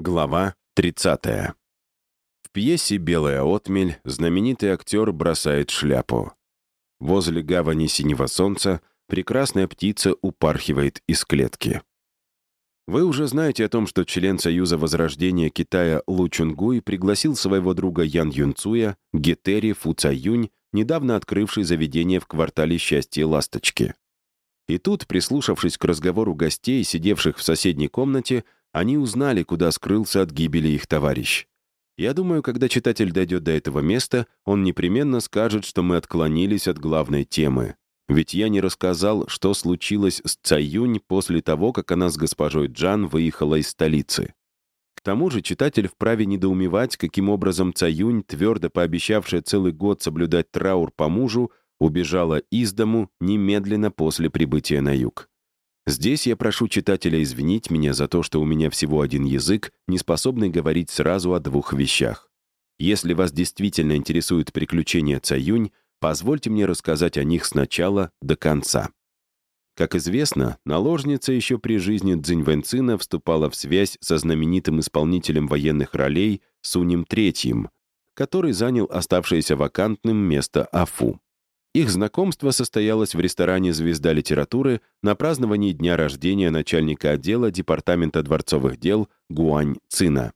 Глава 30. В пьесе «Белая отмель» знаменитый актер бросает шляпу. Возле гавани синего солнца прекрасная птица упархивает из клетки. Вы уже знаете о том, что член Союза Возрождения Китая Лу Чунгуй пригласил своего друга Ян Юнцуя, Гетери Фу Цаюнь, недавно открывший заведение в квартале Счастья Ласточки. И тут, прислушавшись к разговору гостей, сидевших в соседней комнате, они узнали, куда скрылся от гибели их товарищ. Я думаю, когда читатель дойдет до этого места, он непременно скажет, что мы отклонились от главной темы. Ведь я не рассказал, что случилось с Цаюнь после того, как она с госпожой Джан выехала из столицы. К тому же читатель вправе недоумевать, каким образом Цаюнь, твердо пообещавшая целый год соблюдать траур по мужу, убежала из дому немедленно после прибытия на юг. Здесь я прошу читателя извинить меня за то, что у меня всего один язык, не способный говорить сразу о двух вещах. Если вас действительно интересуют приключения Цаюнь, позвольте мне рассказать о них сначала до конца. Как известно, наложница еще при жизни Цзиньвэнцина вступала в связь со знаменитым исполнителем военных ролей Сунем Третьим, который занял оставшееся вакантным место Афу. Их знакомство состоялось в ресторане «Звезда литературы» на праздновании дня рождения начальника отдела Департамента дворцовых дел Гуань Цина.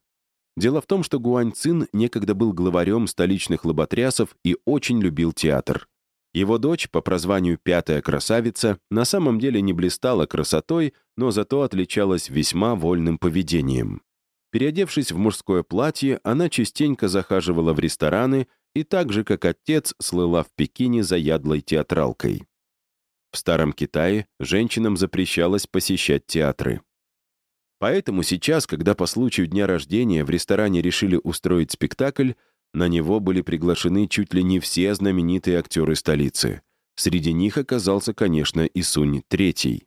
Дело в том, что Гуань Цин некогда был главарем столичных лоботрясов и очень любил театр. Его дочь, по прозванию «Пятая красавица», на самом деле не блистала красотой, но зато отличалась весьма вольным поведением. Переодевшись в мужское платье, она частенько захаживала в рестораны и так же, как отец, слыла в Пекине заядлой театралкой. В Старом Китае женщинам запрещалось посещать театры. Поэтому сейчас, когда по случаю дня рождения в ресторане решили устроить спектакль, на него были приглашены чуть ли не все знаменитые актеры столицы. Среди них оказался, конечно, и Сунь Третий.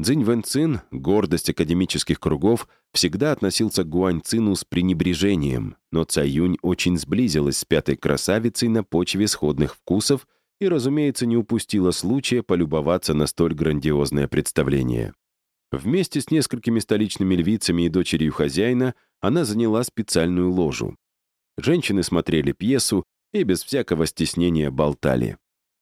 Цзинь Вэнцин, гордость академических кругов, всегда относился к Гуань Цину с пренебрежением, но Цаюнь очень сблизилась с пятой красавицей на почве сходных вкусов и, разумеется, не упустила случая полюбоваться на столь грандиозное представление. Вместе с несколькими столичными львицами и дочерью хозяина она заняла специальную ложу. Женщины смотрели пьесу и без всякого стеснения болтали.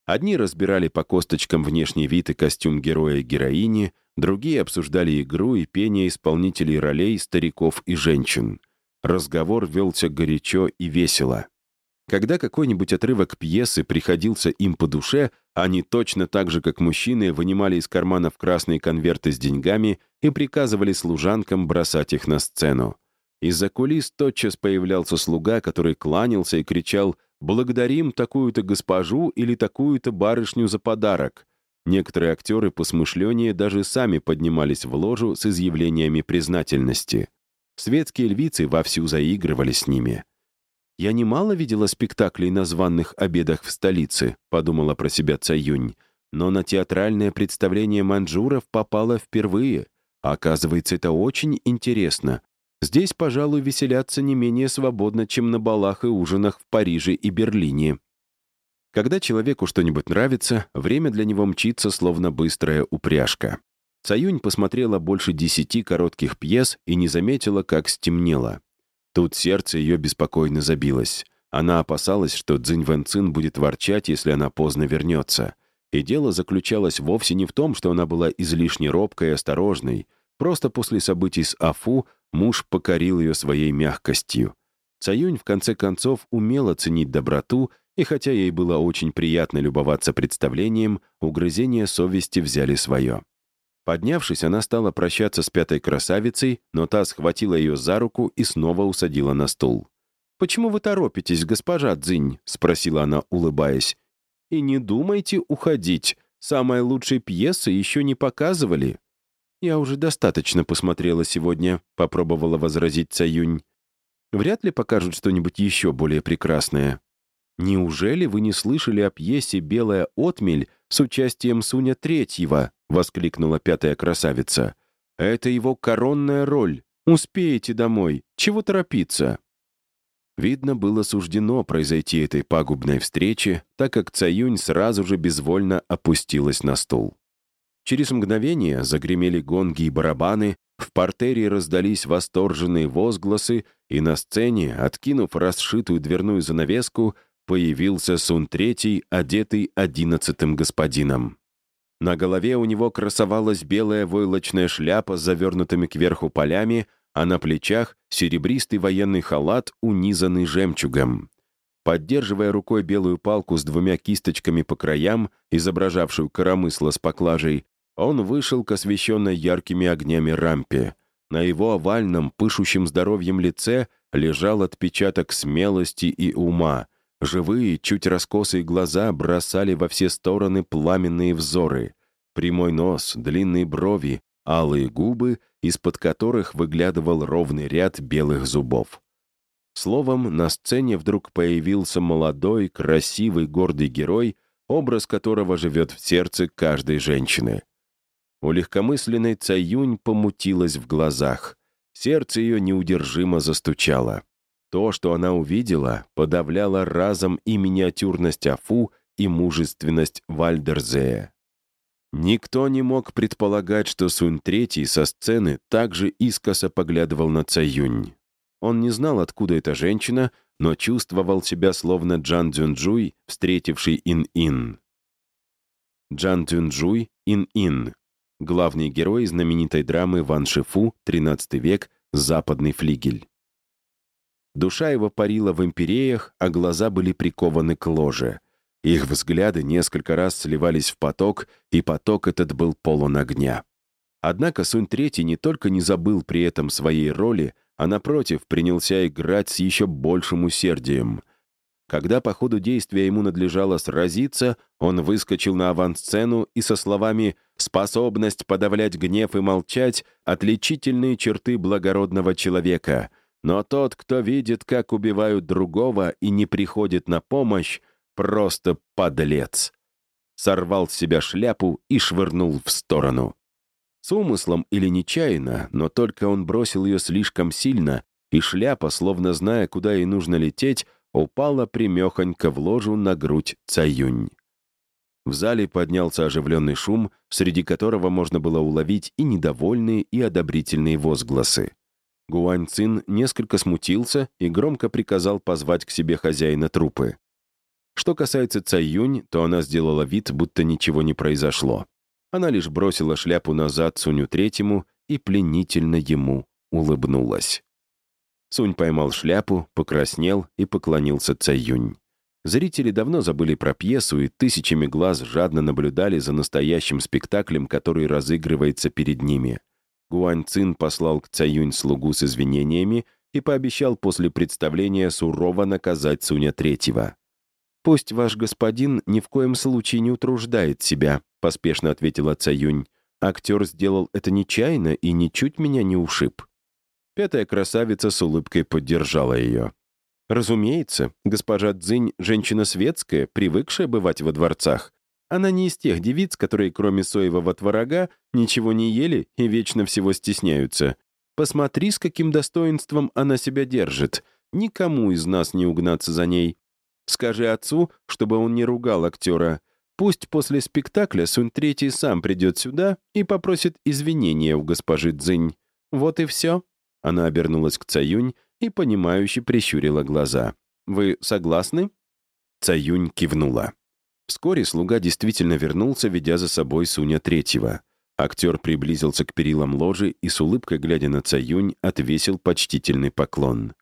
Одни разбирали по косточкам внешний вид и костюм героя и героини, Другие обсуждали игру и пение исполнителей ролей стариков и женщин. Разговор велся горячо и весело. Когда какой-нибудь отрывок пьесы приходился им по душе, они точно так же, как мужчины, вынимали из карманов красные конверты с деньгами и приказывали служанкам бросать их на сцену. Из-за кулис тотчас появлялся слуга, который кланялся и кричал «Благодарим такую-то госпожу или такую-то барышню за подарок», Некоторые актеры посмышленнее даже сами поднимались в ложу с изъявлениями признательности. Светские львицы вовсю заигрывали с ними. «Я немало видела спектаклей на званных обедах в столице», подумала про себя Цаюнь, но на театральное представление манжуров попала впервые. Оказывается, это очень интересно. Здесь, пожалуй, веселятся не менее свободно, чем на балах и ужинах в Париже и Берлине. Когда человеку что-нибудь нравится, время для него мчится, словно быстрая упряжка. Цаюнь посмотрела больше десяти коротких пьес и не заметила, как стемнело. Тут сердце ее беспокойно забилось. Она опасалась, что Цзинь Вэнцин будет ворчать, если она поздно вернется. И дело заключалось вовсе не в том, что она была излишне робкой и осторожной. Просто после событий с Афу муж покорил ее своей мягкостью. Цаюнь, в конце концов, умела ценить доброту и хотя ей было очень приятно любоваться представлением, угрызения совести взяли свое. Поднявшись, она стала прощаться с пятой красавицей, но та схватила ее за руку и снова усадила на стул. «Почему вы торопитесь, госпожа Цзинь?» — спросила она, улыбаясь. «И не думайте уходить. Самой лучшей пьесы еще не показывали». «Я уже достаточно посмотрела сегодня», — попробовала возразить Цаюнь. «Вряд ли покажут что-нибудь еще более прекрасное. «Неужели вы не слышали о пьесе «Белая отмель» с участием Суня Третьего?» — воскликнула пятая красавица. «Это его коронная роль. Успеете домой. Чего торопиться?» Видно, было суждено произойти этой пагубной встрече, так как Цаюнь сразу же безвольно опустилась на стул. Через мгновение загремели гонги и барабаны, В портере раздались восторженные возгласы, и на сцене, откинув расшитую дверную занавеску, появился Сун Третий, одетый одиннадцатым господином. На голове у него красовалась белая войлочная шляпа с завернутыми кверху полями, а на плечах — серебристый военный халат, унизанный жемчугом. Поддерживая рукой белую палку с двумя кисточками по краям, изображавшую коромысло с поклажей, он вышел к освещенной яркими огнями рампе. На его овальном, пышущем здоровьем лице лежал отпечаток смелости и ума. Живые, чуть раскосые глаза бросали во все стороны пламенные взоры. Прямой нос, длинные брови, алые губы, из-под которых выглядывал ровный ряд белых зубов. Словом, на сцене вдруг появился молодой, красивый, гордый герой, образ которого живет в сердце каждой женщины. У легкомысленной Цаюнь помутилась в глазах. Сердце ее неудержимо застучало. То, что она увидела, подавляло разом и миниатюрность Афу, и мужественность Вальдерзея. Никто не мог предполагать, что Сунь Третий со сцены также искоса поглядывал на Цаюнь. Он не знал, откуда эта женщина, но чувствовал себя словно Джан Цзюнджуй, встретивший Ин-Ин. Джан Цзюнджуй, Ин-Ин. Главный герой знаменитой драмы Ван Шифу, 13 век, западный флигель. Душа его парила в империях, а глаза были прикованы к ложе. Их взгляды несколько раз сливались в поток, и поток этот был полон огня. Однако Сунь Третий не только не забыл при этом своей роли, а напротив принялся играть с еще большим усердием. Когда по ходу действия ему надлежало сразиться, он выскочил на авансцену и со словами «способность подавлять гнев и молчать» отличительные черты благородного человека. Но тот, кто видит, как убивают другого и не приходит на помощь, просто подлец. Сорвал с себя шляпу и швырнул в сторону. С умыслом или нечаянно, но только он бросил ее слишком сильно, и шляпа, словно зная, куда ей нужно лететь, упала примехонько в ложу на грудь Цаюнь. В зале поднялся оживленный шум, среди которого можно было уловить и недовольные, и одобрительные возгласы. Гуань Цин несколько смутился и громко приказал позвать к себе хозяина трупы. Что касается Цаюнь, то она сделала вид, будто ничего не произошло. Она лишь бросила шляпу назад Суню Третьему и пленительно ему улыбнулась. Сунь поймал шляпу, покраснел и поклонился Цаюнь. Зрители давно забыли про пьесу и тысячами глаз жадно наблюдали за настоящим спектаклем, который разыгрывается перед ними. Гуань Цин послал к Цаюнь слугу с извинениями и пообещал после представления сурово наказать Суня Третьего. «Пусть ваш господин ни в коем случае не утруждает себя», поспешно ответила Цаюнь. Актер сделал это нечаянно и ничуть меня не ушиб. Пятая красавица с улыбкой поддержала ее. Разумеется, госпожа Цзинь — женщина светская, привыкшая бывать во дворцах. Она не из тех девиц, которые, кроме соевого творога, ничего не ели и вечно всего стесняются. Посмотри, с каким достоинством она себя держит. Никому из нас не угнаться за ней. Скажи отцу, чтобы он не ругал актера. Пусть после спектакля Сунь Третий сам придет сюда и попросит извинения у госпожи Цзинь. Вот и все. Она обернулась к Цаюнь и, понимающе прищурила глаза. «Вы согласны?» Цаюнь кивнула. Вскоре слуга действительно вернулся, ведя за собой Суня Третьего. Актер приблизился к перилам ложи и с улыбкой, глядя на Цаюнь, отвесил почтительный поклон.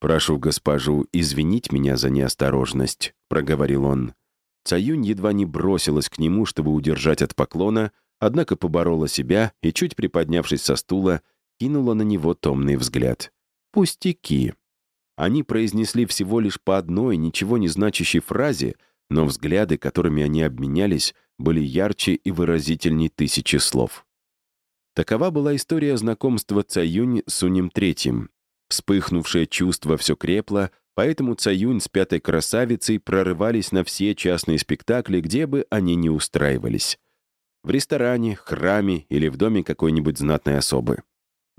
«Прошу госпожу извинить меня за неосторожность», — проговорил он. Цаюнь едва не бросилась к нему, чтобы удержать от поклона, однако поборола себя и, чуть приподнявшись со стула, кинула на него томный взгляд. «Пустяки». Они произнесли всего лишь по одной, ничего не значащей фразе, но взгляды, которыми они обменялись, были ярче и выразительней тысячи слов. Такова была история знакомства Цаюнь с Сунем Третьим. Вспыхнувшее чувство все крепло, Поэтому Цаюнь с пятой красавицей прорывались на все частные спектакли, где бы они ни устраивались. В ресторане, храме или в доме какой-нибудь знатной особы.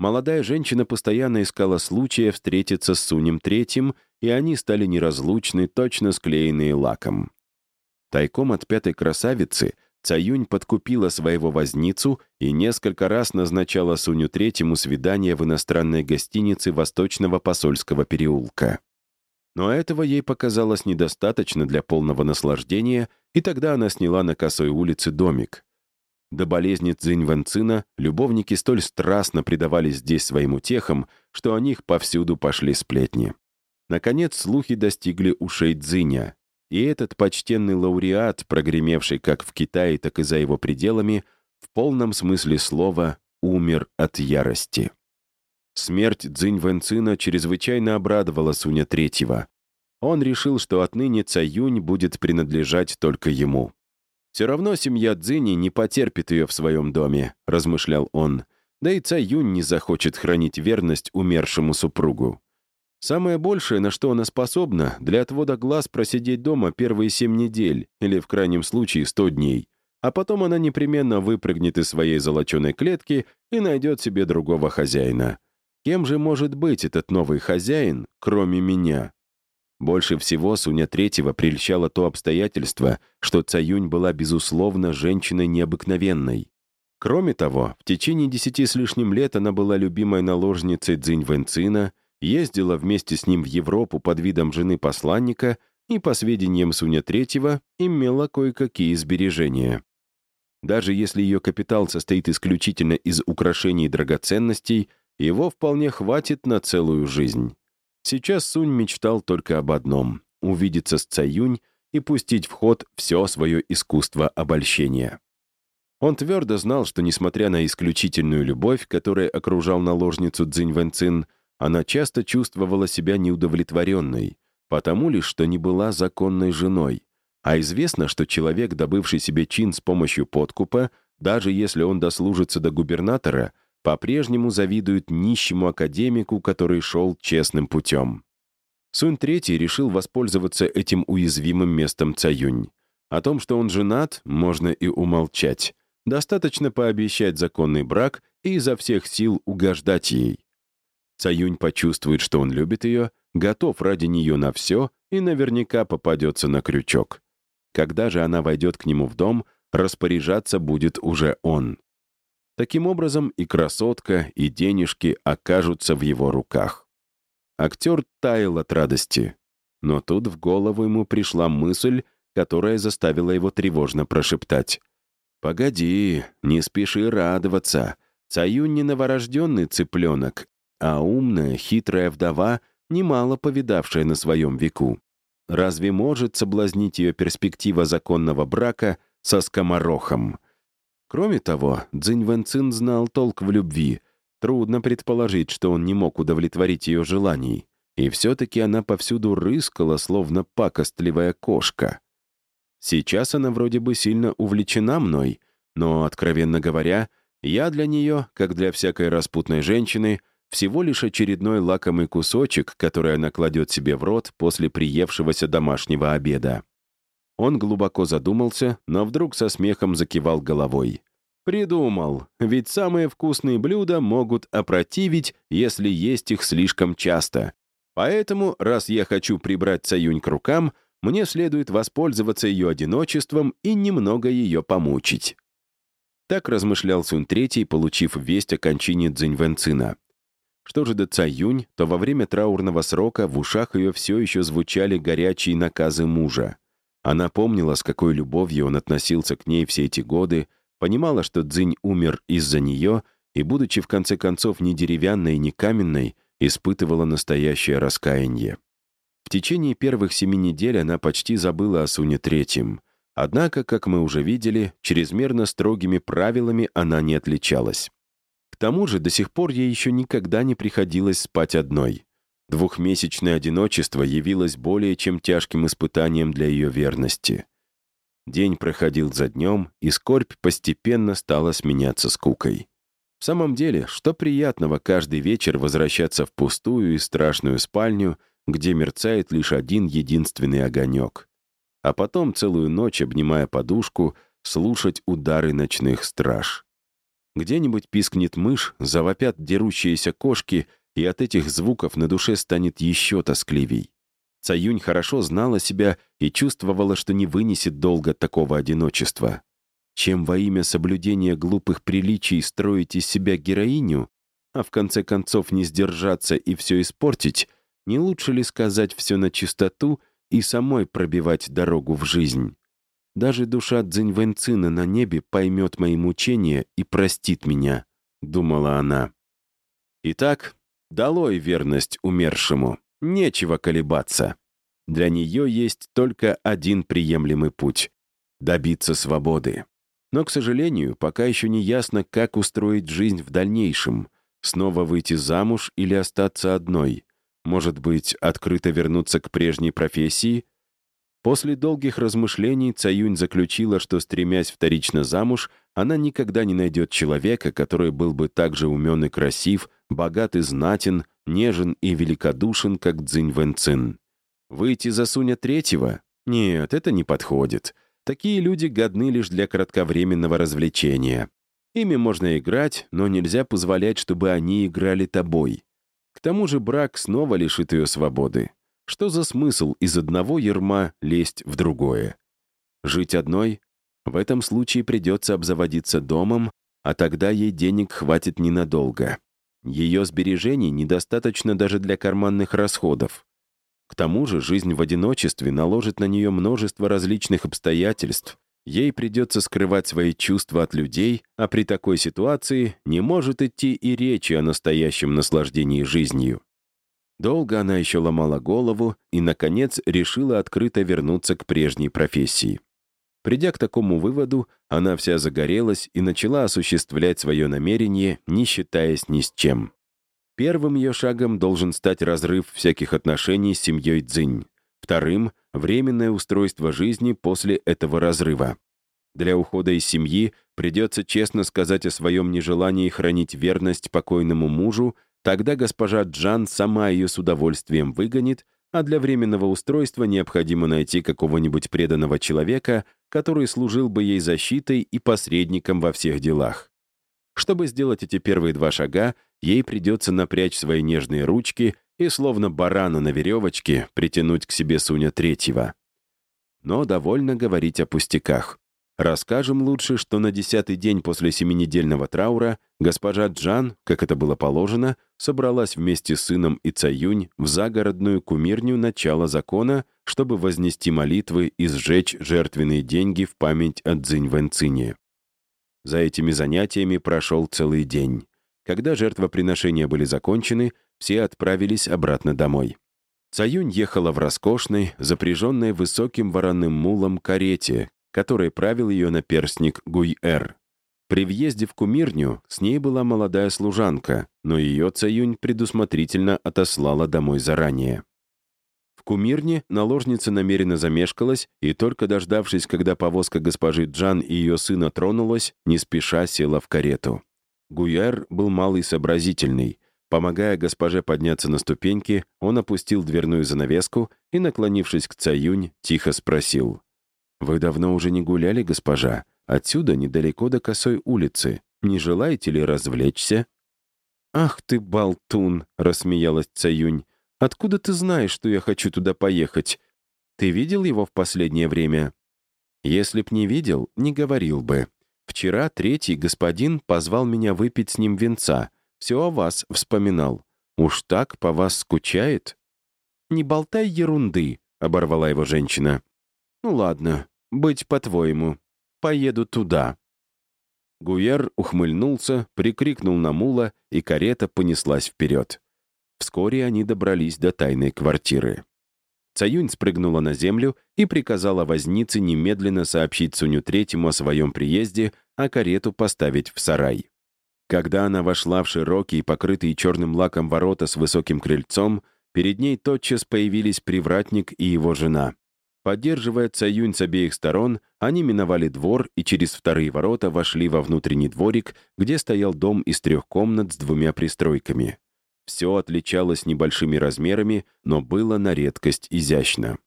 Молодая женщина постоянно искала случая встретиться с Сунем Третьим, и они стали неразлучны, точно склеенные лаком. Тайком от пятой красавицы Цаюнь подкупила своего возницу и несколько раз назначала Суню Третьему свидание в иностранной гостинице Восточного посольского переулка. Но этого ей показалось недостаточно для полного наслаждения, и тогда она сняла на косой улице домик. До болезни Цзинь Вэнцина любовники столь страстно предавались здесь своим утехам, что о них повсюду пошли сплетни. Наконец, слухи достигли ушей Цзиня, и этот почтенный лауреат, прогремевший как в Китае, так и за его пределами, в полном смысле слова умер от ярости. Смерть Цзинь Вэнцина чрезвычайно обрадовала Суня Третьего. Он решил, что отныне Цаюнь будет принадлежать только ему. «Все равно семья Цзини не потерпит ее в своем доме», — размышлял он. «Да и Цаюнь не захочет хранить верность умершему супругу. Самое большее, на что она способна, для отвода глаз просидеть дома первые семь недель, или в крайнем случае сто дней. А потом она непременно выпрыгнет из своей золоченой клетки и найдет себе другого хозяина. Кем же может быть этот новый хозяин, кроме меня? Больше всего Суня Третьего прельщало то обстоятельство, что Цаюнь была, безусловно, женщиной необыкновенной. Кроме того, в течение десяти с лишним лет она была любимой наложницей Цзинь Вэнцина, ездила вместе с ним в Европу под видом жены посланника и, по сведениям Суня Третьего, имела кое-какие сбережения. Даже если ее капитал состоит исключительно из украшений и драгоценностей, его вполне хватит на целую жизнь. Сейчас Сунь мечтал только об одном — увидеться с Цаюнь и пустить в ход все свое искусство обольщения. Он твердо знал, что, несмотря на исключительную любовь, которая окружал наложницу Цзинь Вэнцин, она часто чувствовала себя неудовлетворенной, потому лишь, что не была законной женой. А известно, что человек, добывший себе чин с помощью подкупа, даже если он дослужится до губернатора, по-прежнему завидуют нищему академику, который шел честным путем. Сунь Третий решил воспользоваться этим уязвимым местом Цаюнь. О том, что он женат, можно и умолчать. Достаточно пообещать законный брак и изо всех сил угождать ей. Цаюнь почувствует, что он любит ее, готов ради нее на все и наверняка попадется на крючок. Когда же она войдет к нему в дом, распоряжаться будет уже он. Таким образом, и красотка, и денежки окажутся в его руках. Актер таял от радости. Но тут в голову ему пришла мысль, которая заставила его тревожно прошептать. «Погоди, не спеши радоваться. Цаюнь не новорожденный цыпленок, а умная, хитрая вдова, немало повидавшая на своем веку. Разве может соблазнить ее перспектива законного брака со скоморохом?» Кроме того, Цзинь Вэнцин знал толк в любви. Трудно предположить, что он не мог удовлетворить ее желаний. И все-таки она повсюду рыскала, словно пакостливая кошка. Сейчас она вроде бы сильно увлечена мной, но, откровенно говоря, я для нее, как для всякой распутной женщины, всего лишь очередной лакомый кусочек, который она кладет себе в рот после приевшегося домашнего обеда. Он глубоко задумался, но вдруг со смехом закивал головой. «Придумал, ведь самые вкусные блюда могут опротивить, если есть их слишком часто. Поэтому, раз я хочу прибрать Цаюнь к рукам, мне следует воспользоваться ее одиночеством и немного ее помучить». Так размышлял Сун Третий, получив весть о кончине Цзиньвэнцина. Что же до Цаюнь, то во время траурного срока в ушах ее все еще звучали горячие наказы мужа. Она помнила, с какой любовью он относился к ней все эти годы, понимала, что Цзинь умер из-за нее и, будучи в конце концов не деревянной, не каменной, испытывала настоящее раскаяние. В течение первых семи недель она почти забыла о Суне Третьем. Однако, как мы уже видели, чрезмерно строгими правилами она не отличалась. К тому же до сих пор ей еще никогда не приходилось спать одной. Двухмесячное одиночество явилось более чем тяжким испытанием для ее верности. День проходил за днем, и скорбь постепенно стала сменяться скукой. В самом деле, что приятного каждый вечер возвращаться в пустую и страшную спальню, где мерцает лишь один единственный огонек. А потом целую ночь, обнимая подушку, слушать удары ночных страж. Где-нибудь пискнет мышь, завопят дерущиеся кошки — и от этих звуков на душе станет еще тоскливей. Цаюнь хорошо знала себя и чувствовала, что не вынесет долго такого одиночества. чем во имя соблюдения глупых приличий строить из себя героиню, а в конце концов не сдержаться и все испортить, не лучше ли сказать все на чистоту и самой пробивать дорогу в жизнь? Даже душа Цзиньвэнцина на небе поймет мои мучения и простит меня, — думала она. Итак, долой верность умершему, нечего колебаться. Для нее есть только один приемлемый путь — добиться свободы. Но, к сожалению, пока еще не ясно, как устроить жизнь в дальнейшем. Снова выйти замуж или остаться одной. Может быть, открыто вернуться к прежней профессии? После долгих размышлений Цаюнь заключила, что, стремясь вторично замуж, она никогда не найдет человека, который был бы так же умен и красив, богат и знатен, нежен и великодушен, как Цзинь Вэнцин. Выйти за Суня Третьего? Нет, это не подходит. Такие люди годны лишь для кратковременного развлечения. Ими можно играть, но нельзя позволять, чтобы они играли тобой. К тому же брак снова лишит ее свободы. Что за смысл из одного ерма лезть в другое? Жить одной? В этом случае придется обзаводиться домом, а тогда ей денег хватит ненадолго. Ее сбережений недостаточно даже для карманных расходов. К тому же жизнь в одиночестве наложит на нее множество различных обстоятельств. Ей придется скрывать свои чувства от людей, а при такой ситуации не может идти и речи о настоящем наслаждении жизнью. Долго она еще ломала голову и, наконец, решила открыто вернуться к прежней профессии. Придя к такому выводу, она вся загорелась и начала осуществлять свое намерение, не считаясь ни с чем. Первым ее шагом должен стать разрыв всяких отношений с семьей Цзинь. Вторым — временное устройство жизни после этого разрыва. Для ухода из семьи придется честно сказать о своем нежелании хранить верность покойному мужу, тогда госпожа Джан сама ее с удовольствием выгонит, а для временного устройства необходимо найти какого-нибудь преданного человека, который служил бы ей защитой и посредником во всех делах. Чтобы сделать эти первые два шага, ей придется напрячь свои нежные ручки и, словно барана на веревочке, притянуть к себе Суня Третьего. Но довольно говорить о пустяках. Расскажем лучше, что на десятый день после семинедельного траура госпожа Джан, как это было положено, собралась вместе с сыном и Цаюнь в загородную кумирню начала закона, чтобы вознести молитвы и сжечь жертвенные деньги в память о Цзинь Вэнцине. За этими занятиями прошел целый день. Когда жертвоприношения были закончены, все отправились обратно домой. Цаюнь ехала в роскошной, запряженной высоким вороным мулом карете, которой правил ее наперстник Гуй-Эр. При въезде в кумирню с ней была молодая служанка, но ее Цаюнь предусмотрительно отослала домой заранее. В кумирне наложница намеренно замешкалась и, только дождавшись, когда повозка госпожи Джан и ее сына тронулась, не спеша села в карету. Гуяр был малый сообразительный. Помогая госпоже подняться на ступеньки, он опустил дверную занавеску и, наклонившись к Цаюнь, тихо спросил. «Вы давно уже не гуляли, госпожа? Отсюда недалеко до косой улицы. Не желаете ли развлечься?» «Ах ты, болтун!» — рассмеялась Цаюнь. Откуда ты знаешь, что я хочу туда поехать? Ты видел его в последнее время? Если б не видел, не говорил бы. Вчера третий господин позвал меня выпить с ним венца. Все о вас вспоминал. Уж так по вас скучает? Не болтай ерунды, — оборвала его женщина. Ну ладно, быть по-твоему. Поеду туда. Гуяр ухмыльнулся, прикрикнул на мула, и карета понеслась вперед. Вскоре они добрались до тайной квартиры. Цаюнь спрыгнула на землю и приказала вознице немедленно сообщить Суню Третьему о своем приезде, а карету поставить в сарай. Когда она вошла в широкие, покрытые черным лаком ворота с высоким крыльцом, перед ней тотчас появились привратник и его жена. Поддерживая Цаюнь с обеих сторон, они миновали двор и через вторые ворота вошли во внутренний дворик, где стоял дом из трех комнат с двумя пристройками. Все отличалось небольшими размерами, но было на редкость изящно.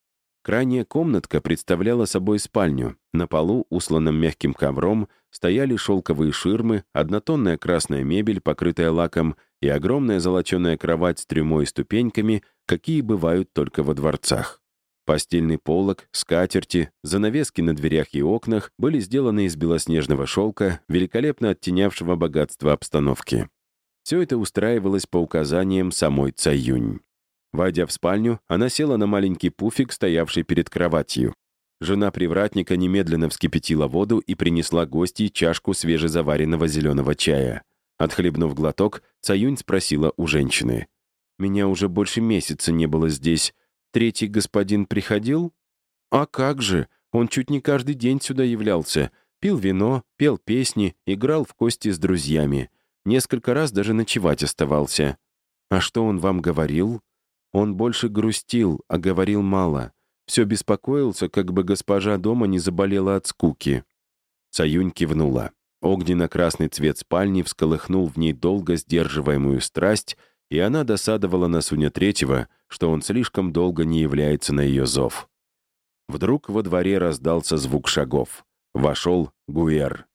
Крайняя комнатка представляла собой спальню. На полу, усланном мягким ковром, стояли шелковые ширмы, однотонная красная мебель, покрытая лаком, и огромная золоченая кровать с трюмой и ступеньками, какие бывают только во дворцах. Постельный полог, скатерти, занавески на дверях и окнах были сделаны из белоснежного шелка, великолепно оттенявшего богатство обстановки. Все это устраивалось по указаниям самой Цаюнь. Войдя в спальню, она села на маленький пуфик, стоявший перед кроватью. Жена привратника немедленно вскипятила воду и принесла гостье чашку свежезаваренного зеленого чая. Отхлебнув глоток, Цаюнь спросила у женщины. «Меня уже больше месяца не было здесь. Третий господин приходил?» «А как же! Он чуть не каждый день сюда являлся. Пил вино, пел песни, играл в кости с друзьями. Несколько раз даже ночевать оставался. А что он вам говорил?» Он больше грустил, а говорил мало. Все беспокоился, как бы госпожа дома не заболела от скуки. Саюнь кивнула. Огненно-красный цвет спальни всколыхнул в ней долго сдерживаемую страсть, и она досадовала на Суня Третьего, что он слишком долго не является на ее зов. Вдруг во дворе раздался звук шагов. Вошел Гуэр.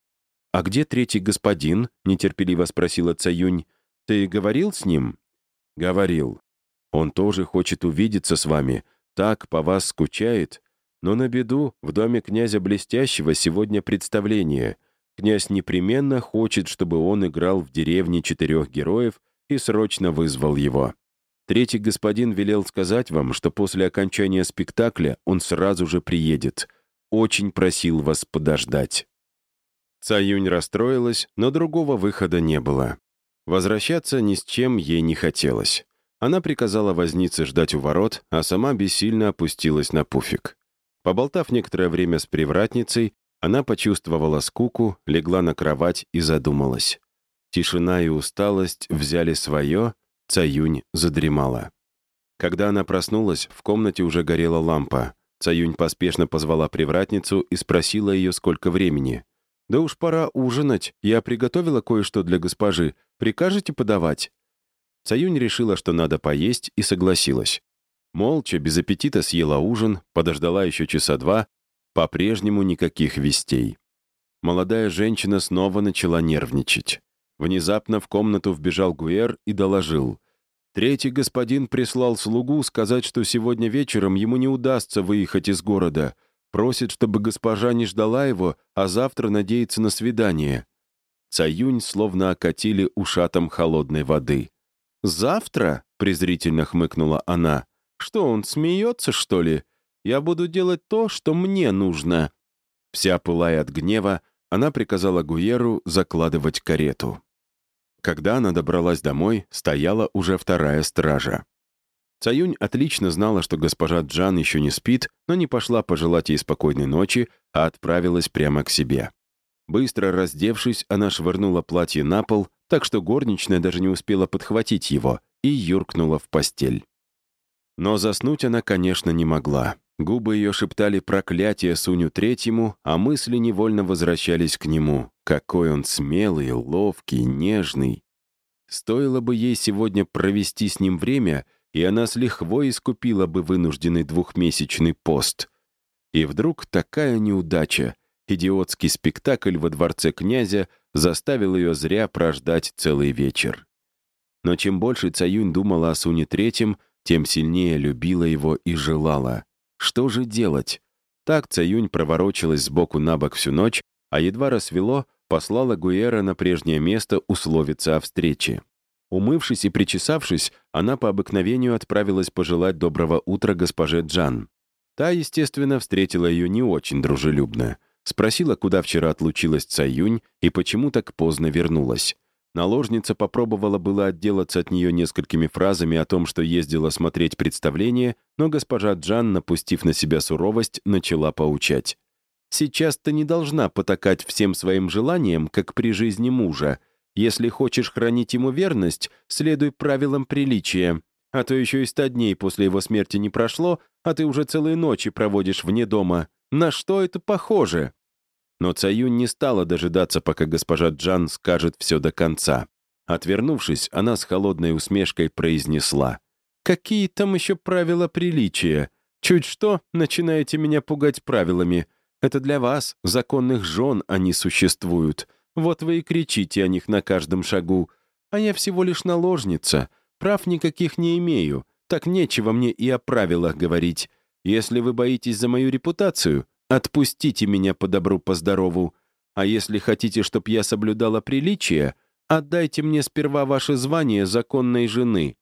«А где третий господин?» — нетерпеливо спросила Цаюнь. «Ты говорил с ним?» «Говорил. Он тоже хочет увидеться с вами, так по вас скучает. Но на беду в доме князя Блестящего сегодня представление. Князь непременно хочет, чтобы он играл в деревне четырех героев и срочно вызвал его. Третий господин велел сказать вам, что после окончания спектакля он сразу же приедет. Очень просил вас подождать». Цаюнь расстроилась, но другого выхода не было. Возвращаться ни с чем ей не хотелось. Она приказала вознице ждать у ворот, а сама бессильно опустилась на пуфик. Поболтав некоторое время с привратницей, она почувствовала скуку, легла на кровать и задумалась. Тишина и усталость взяли свое, Цаюнь задремала. Когда она проснулась, в комнате уже горела лампа. Цаюнь поспешно позвала привратницу и спросила ее, сколько времени. «Да уж пора ужинать. Я приготовила кое-что для госпожи. Прикажете подавать?» Цаюнь решила, что надо поесть, и согласилась. Молча, без аппетита съела ужин, подождала еще часа два, по-прежнему никаких вестей. Молодая женщина снова начала нервничать. Внезапно в комнату вбежал Гуэр и доложил. Третий господин прислал слугу сказать, что сегодня вечером ему не удастся выехать из города. Просит, чтобы госпожа не ждала его, а завтра надеется на свидание. Цаюнь словно окатили ушатом холодной воды. «Завтра?» — презрительно хмыкнула она. «Что, он смеется, что ли? Я буду делать то, что мне нужно». Вся пылая от гнева, она приказала Гуеру закладывать карету. Когда она добралась домой, стояла уже вторая стража. Цаюнь отлично знала, что госпожа Джан еще не спит, но не пошла пожелать ей спокойной ночи, а отправилась прямо к себе. Быстро раздевшись, она швырнула платье на пол, так что горничная даже не успела подхватить его и юркнула в постель. Но заснуть она, конечно, не могла. Губы ее шептали проклятие Суню Третьему, а мысли невольно возвращались к нему. Какой он смелый, ловкий, нежный. Стоило бы ей сегодня провести с ним время, и она с лихвой искупила бы вынужденный двухмесячный пост. И вдруг такая неудача. Идиотский спектакль во дворце князя заставил ее зря прождать целый вечер. Но чем больше Цаюнь думала о Суне Третьем, тем сильнее любила его и желала. Что же делать? Так Цаюнь проворочилась сбоку на бок всю ночь, а едва рассвело, послала Гуэра на прежнее место условиться о встрече. Умывшись и причесавшись, она по обыкновению отправилась пожелать доброго утра госпоже Джан. Та, естественно, встретила ее не очень дружелюбно. Спросила, куда вчера отлучилась Цаюнь и почему так поздно вернулась. Наложница попробовала было отделаться от нее несколькими фразами о том, что ездила смотреть представление, но госпожа Джан, напустив на себя суровость, начала поучать. «Сейчас ты не должна потакать всем своим желаниям, как при жизни мужа. Если хочешь хранить ему верность, следуй правилам приличия. А то еще и ста дней после его смерти не прошло, а ты уже целые ночи проводишь вне дома. На что это похоже?» Но Цаюнь не стала дожидаться, пока госпожа Джан скажет все до конца. Отвернувшись, она с холодной усмешкой произнесла. «Какие там еще правила приличия? Чуть что, начинаете меня пугать правилами. Это для вас, законных жен, они существуют. Вот вы и кричите о них на каждом шагу. А я всего лишь наложница. Прав никаких не имею. Так нечего мне и о правилах говорить. Если вы боитесь за мою репутацию, отпустите меня по добру, по здорову. А если хотите, чтобы я соблюдала приличие, отдайте мне сперва ваше звание законной жены».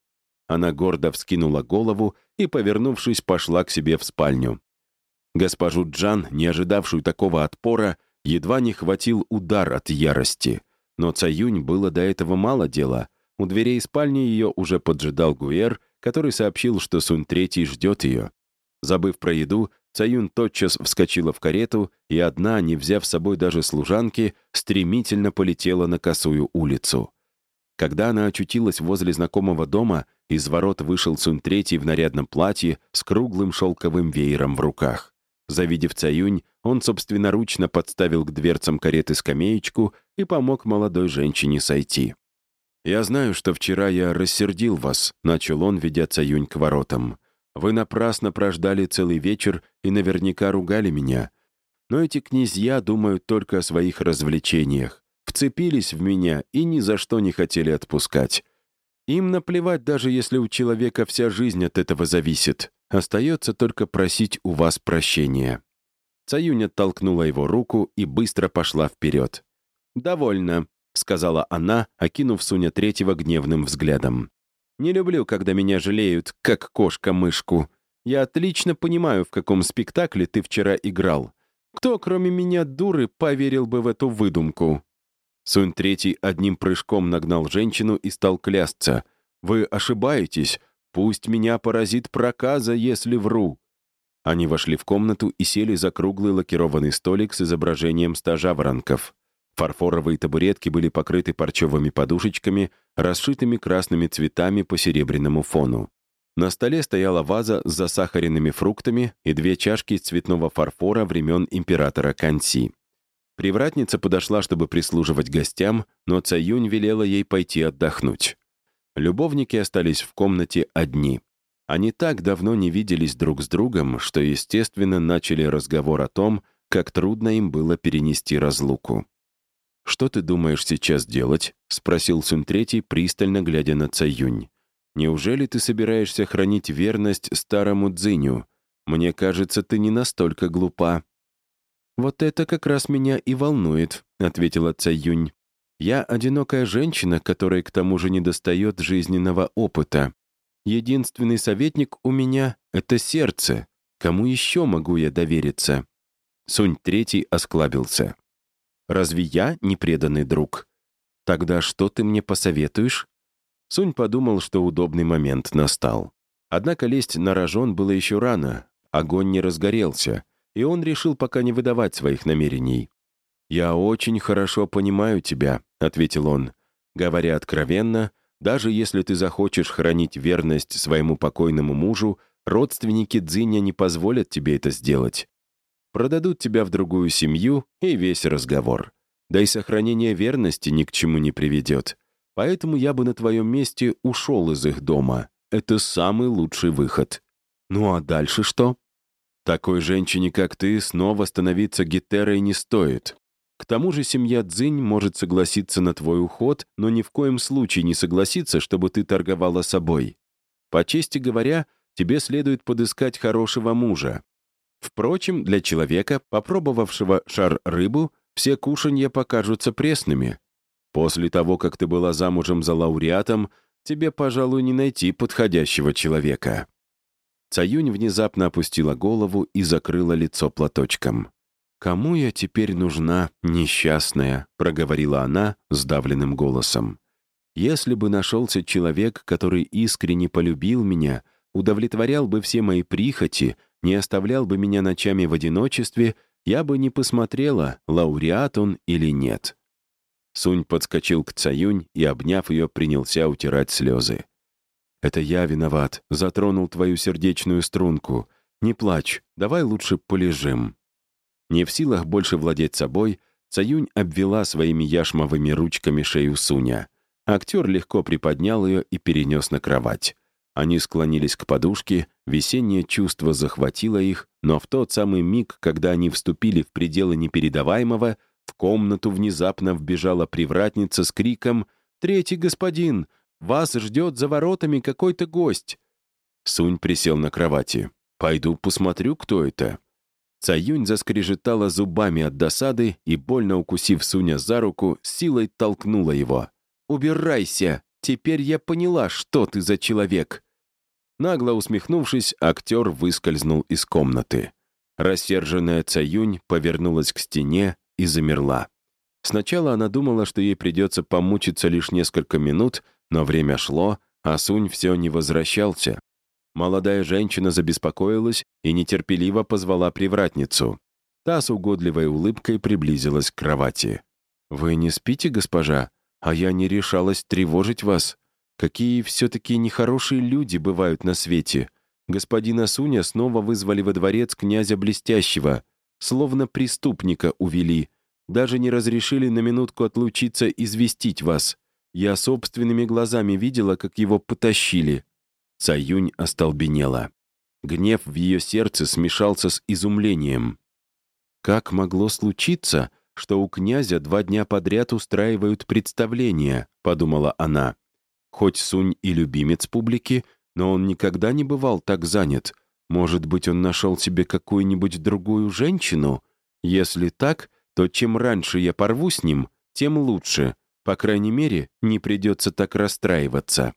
Она гордо вскинула голову и, повернувшись, пошла к себе в спальню. Госпожу Джан, не ожидавшую такого отпора, едва не хватил удар от ярости. Но Цаюнь было до этого мало дела. У дверей спальни ее уже поджидал Гуэр, который сообщил, что Сунь Третий ждет ее. Забыв про еду, Цаюн тотчас вскочила в карету и одна, не взяв с собой даже служанки, стремительно полетела на косую улицу. Когда она очутилась возле знакомого дома, из ворот вышел Сунь Третий в нарядном платье с круглым шелковым веером в руках. Завидев Цаюнь, он собственноручно подставил к дверцам кареты скамеечку и помог молодой женщине сойти. «Я знаю, что вчера я рассердил вас», — начал он, ведя Цаюнь к воротам. «Вы напрасно прождали целый вечер и наверняка ругали меня. Но эти князья думают только о своих развлечениях, вцепились в меня и ни за что не хотели отпускать. Им наплевать, даже если у человека вся жизнь от этого зависит. Остается только просить у вас прощения». Цаюнь оттолкнула его руку и быстро пошла вперед. «Довольно», — сказала она, окинув Суня Третьего гневным взглядом. «Не люблю, когда меня жалеют, как кошка-мышку. Я отлично понимаю, в каком спектакле ты вчера играл. Кто, кроме меня, дуры, поверил бы в эту выдумку?» Сунь Третий одним прыжком нагнал женщину и стал клясться. «Вы ошибаетесь. Пусть меня поразит проказа, если вру». Они вошли в комнату и сели за круглый лакированный столик с изображением ста жаворонков. Фарфоровые табуретки были покрыты парчевыми подушечками, расшитыми красными цветами по серебряному фону. На столе стояла ваза с засахаренными фруктами и две чашки цветного фарфора времен императора Канси. Привратница подошла, чтобы прислуживать гостям, но Цаюнь велела ей пойти отдохнуть. Любовники остались в комнате одни. Они так давно не виделись друг с другом, что, естественно, начали разговор о том, как трудно им было перенести разлуку. «Что ты думаешь сейчас делать?» — спросил Сун Третий, пристально глядя на Цаюнь. «Неужели ты собираешься хранить верность старому Дзиню? Мне кажется, ты не настолько глупа». «Вот это как раз меня и волнует», — ответила Цаюнь. Я одинокая женщина, которой к тому же недостает жизненного опыта. Единственный советник у меня — это сердце. Кому еще могу я довериться?» Сунь Третий осклабился. «Разве я не преданный друг? Тогда что ты мне посоветуешь?» Сунь подумал, что удобный момент настал. Однако лезть на рожон было еще рано, огонь не разгорелся, и он решил пока не выдавать своих намерений. «Я очень хорошо понимаю тебя», — ответил он. «Говоря откровенно, даже если ты захочешь хранить верность своему покойному мужу, родственники Дзиня не позволят тебе это сделать. Продадут тебя в другую семью, и весь разговор. Да и сохранение верности ни к чему не приведет. Поэтому я бы на твоем месте ушел из их дома. Это самый лучший выход. Ну а дальше что? Такой женщине, как ты, снова становиться гетерой не стоит. К тому же семья Цзинь может согласиться на твой уход, но ни в коем случае не согласится, чтобы ты торговала собой. По чести говоря, тебе следует подыскать хорошего мужа. Впрочем, для человека, попробовавшего шар-рыбу, все кушанья покажутся пресными. После того, как ты была замужем за лауреатом, тебе, пожалуй, не найти подходящего человека». Цаюнь внезапно опустила голову и закрыла лицо платочком. «Кому я теперь нужна, несчастная?» — проговорила она сдавленным голосом. «Если бы нашелся человек, который искренне полюбил меня, удовлетворял бы все мои прихоти, не оставлял бы меня ночами в одиночестве, я бы не посмотрела, лауреат он или нет». Сунь подскочил к Цаюнь и, обняв ее, принялся утирать слезы. «Это я виноват, затронул твою сердечную струнку. Не плачь, давай лучше полежим». Не в силах больше владеть собой, Цаюнь обвела своими яшмовыми ручками шею Суня. Актер легко приподнял ее и перенес на кровать. Они склонились к подушке, весеннее чувство захватило их, но в тот самый миг, когда они вступили в пределы непередаваемого, в комнату внезапно вбежала привратница с криком «Третий господин! Вас ждет за воротами какой-то гость!» Сунь присел на кровати. Пойду посмотрю, кто это». Цаюнь заскрежетала зубами от досады и, больно укусив Суня за руку, силой толкнула его. «Убирайся! Теперь я поняла, что ты за человек!» Нагло усмехнувшись, актер выскользнул из комнаты. Рассерженная Цаюнь повернулась к стене и замерла. Сначала она думала, что ей придется помучиться лишь несколько минут, но время шло, а Сунь все не возвращался. Молодая женщина забеспокоилась и нетерпеливо позвала привратницу. Та с угодливой улыбкой приблизилась к кровати. «Вы не спите, госпожа? А я не решалась тревожить вас. Какие все-таки нехорошие люди бывают на свете. Господина Суня снова вызвали во дворец князя Блестящего. Словно преступника увели. Даже не разрешили на минутку отлучиться известить вас. Я собственными глазами видела, как его потащили». Цаюнь остолбенела. Гнев в ее сердце смешался с изумлением. Как могло случиться, что у князя два дня подряд устраивают представления, подумала она. Хоть Сунь и любимец публики, но он никогда не бывал так занят. Может быть, он нашел себе какую-нибудь другую женщину? Если так, то чем раньше я порву с ним, тем лучше. По крайней мере, не придется так расстраиваться.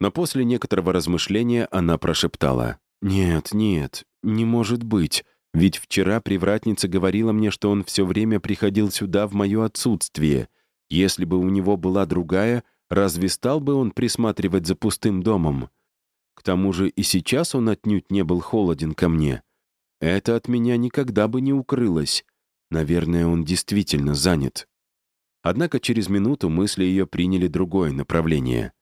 Но после некоторого размышления она прошептала. «Нет, нет, не может быть. Ведь вчера привратница говорила мне, что он все время приходил сюда в мое отсутствие. Если бы у него была другая, Разве стал бы он присматривать за пустым домом? К тому же и сейчас он отнюдь не был холоден ко мне. Это от меня никогда бы не укрылось. Наверное, он действительно занят. Однако через минуту мысли ее приняли другое направление.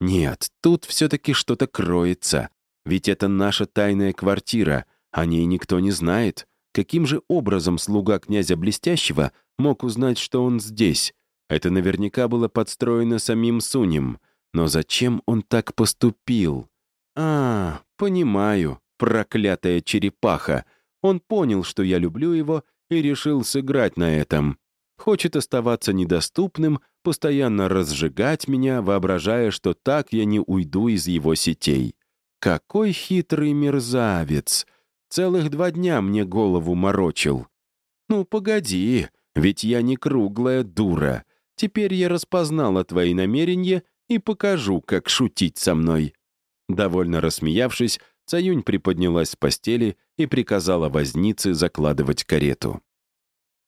Нет, тут все-таки что-то кроется. Ведь это наша тайная квартира, о ней никто не знает. Каким же образом слуга князя Блестящего мог узнать, что он здесь? Это наверняка было подстроено самим Сунем. Но зачем он так поступил? А, понимаю, проклятая черепаха. Он понял, что я люблю его, и решил сыграть на этом. Хочет оставаться недоступным, постоянно разжигать меня, воображая, что так я не уйду из его сетей. Какой хитрый мерзавец! Целых два дня мне голову морочил. Ну, погоди, ведь я не круглая дура. Теперь я распознала твои намерения и покажу, как шутить со мной». Довольно рассмеявшись, Цаюнь приподнялась с постели и приказала вознице закладывать карету.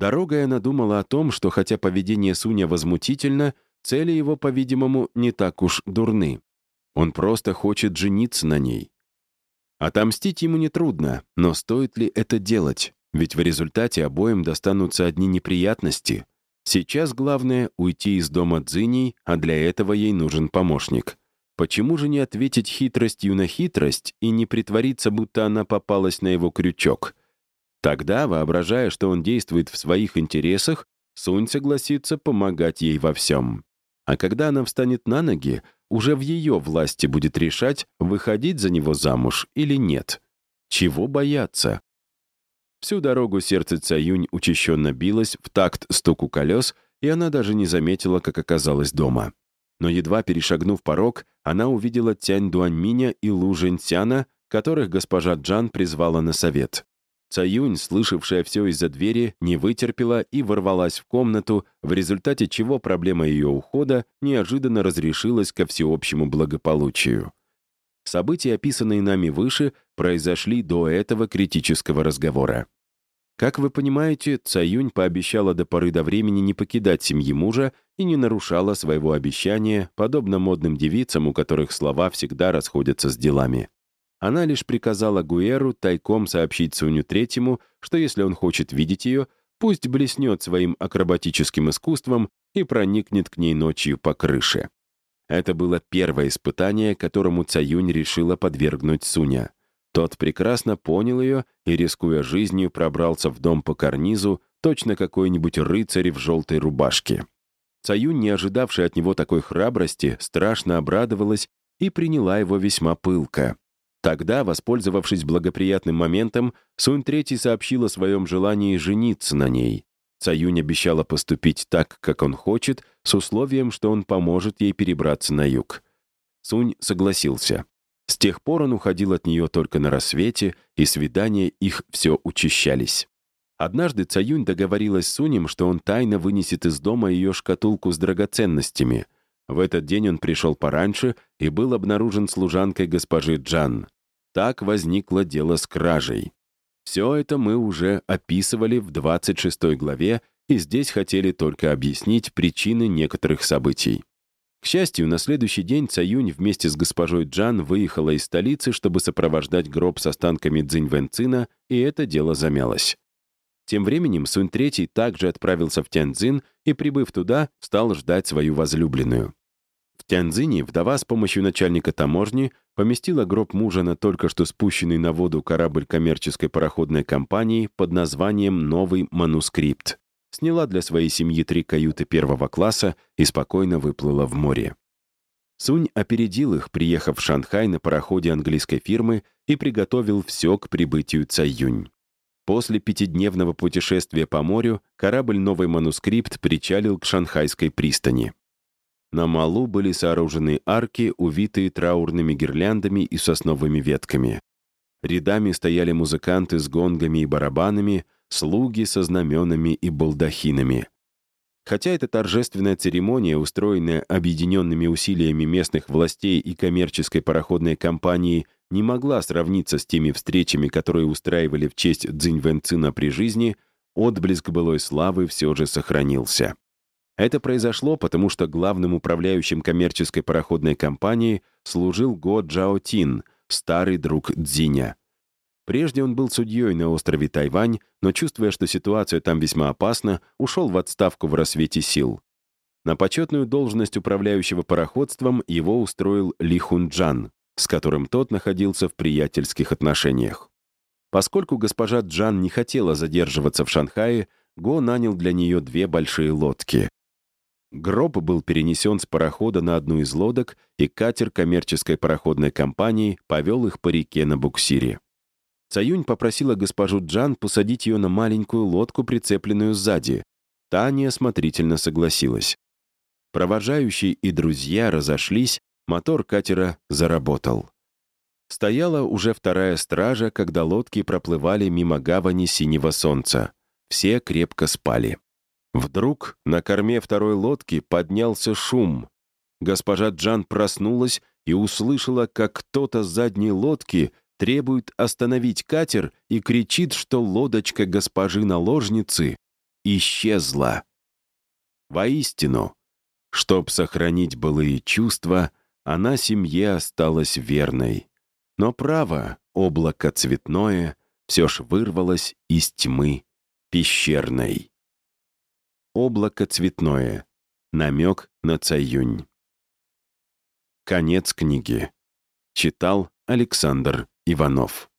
Дорогой она думала о том, что хотя поведение Суня возмутительно, цели его, по-видимому, не так уж дурны. Он просто хочет жениться на ней. Отомстить ему нетрудно, но стоит ли это делать? Ведь в результате обоим достанутся одни неприятности. Сейчас главное — уйти из дома Дзиней, а для этого ей нужен помощник. Почему же не ответить хитростью на хитрость и не притвориться, будто она попалась на его крючок? Тогда, воображая, что он действует в своих интересах, Сунь согласится помогать ей во всем. А когда она встанет на ноги, уже в ее власти будет решать, выходить за него замуж или нет. Чего бояться? Всю дорогу сердце Цаюнь учащенно билось в такт стуку колес, и она даже не заметила, как оказалась дома. Но едва перешагнув порог, она увидела Тянь Дуаньминя и Лу Жэньцяна, которых госпожа Джан призвала на совет. Цаюнь, слышавшая все из-за двери, не вытерпела и ворвалась в комнату, в результате чего проблема ее ухода неожиданно разрешилась ко всеобщему благополучию. События, описанные нами выше, произошли до этого критического разговора. Как вы понимаете, Цаюнь пообещала до поры до времени не покидать семьи мужа и не нарушала своего обещания, подобно модным девицам, у которых слова всегда расходятся с делами. Она лишь приказала Гуэру тайком сообщить Суню Третьему, что если он хочет видеть ее, пусть блеснет своим акробатическим искусством и проникнет к ней ночью по крыше. Это было первое испытание, которому Цаюнь решила подвергнуть Суня. Тот прекрасно понял ее и, рискуя жизнью, пробрался в дом по карнизу, точно какой-нибудь рыцарь в желтой рубашке. Цаюнь, не ожидавшая от него такой храбрости, страшно обрадовалась и приняла его весьма пылко. Тогда, воспользовавшись благоприятным моментом, Сунь Третий сообщил о своем желании жениться на ней. Цаюнь обещала поступить так, как он хочет, с условием, что он поможет ей перебраться на юг. Сунь согласился. С тех пор он уходил от нее только на рассвете, и свидания их все учащались. Однажды Цаюнь договорилась с Сунем, что он тайно вынесет из дома ее шкатулку с драгоценностями. В этот день он пришел пораньше и был обнаружен служанкой госпожи Джан. Так возникло дело с кражей. Все это мы уже описывали в 26 главе и здесь хотели только объяснить причины некоторых событий. К счастью, на следующий день Цаюнь вместе с госпожой Джан выехала из столицы, чтобы сопровождать гроб с останками Цзинь Вэнцина, и это дело замялось. Тем временем Сунь Третий также отправился в Тяньцзин и, прибыв туда, стал ждать свою возлюбленную. Тяньцзине вдова с помощью начальника таможни поместила гроб мужа на только что спущенный на воду корабль коммерческой пароходной компании под названием «Новый манускрипт», сняла для своей семьи три каюты первого класса и спокойно выплыла в море. Сунь опередил их, приехав в Шанхай на пароходе английской фирмы и приготовил все к прибытию Цаюнь. После пятидневного путешествия по морю корабль «Новый манускрипт» причалил к шанхайской пристани. На малу были сооружены арки, увитые траурными гирляндами и сосновыми ветками. Рядами стояли музыканты с гонгами и барабанами, слуги со знаменами и балдахинами. Хотя эта торжественная церемония, устроенная объединенными усилиями местных властей и коммерческой пароходной компании, не могла сравниться с теми встречами, которые устраивали в честь Цзинь при жизни, отблеск былой славы все же сохранился. Это произошло, потому что главным управляющим коммерческой пароходной компании служил Го Джао Тин, старый друг Цзиня. Прежде он был судьей на острове Тайвань, но, чувствуя, что ситуация там весьма опасна, ушел в отставку в рассвете сил. На почетную должность управляющего пароходством его устроил Ли Хунджан, с которым тот находился в приятельских отношениях. Поскольку госпожа Джан не хотела задерживаться в Шанхае, Го нанял для нее две большие лодки. Гроб был перенесен с парохода на одну из лодок, и катер коммерческой пароходной компании повел их по реке на буксире. Цаюнь попросила госпожу Джан посадить ее на маленькую лодку, прицепленную сзади. Та неосмотрительно согласилась. Провожающие и друзья разошлись, Мотор катера заработал. Стояла уже вторая стража, когда лодки проплывали мимо гавани синего солнца. Все крепко спали. Вдруг на корме второй лодки поднялся шум. Госпожа Джан проснулась и услышала, как кто-то с задней лодки требует остановить катер и кричит, что лодочка госпожи-наложницы исчезла. Воистину, чтоб сохранить былые чувства — она семье осталась верной. Но право, облако цветное, все ж вырвалось из тьмы пещерной. Облако цветное. Намек на Цаюнь. Конец книги. Читал Александр Иванов.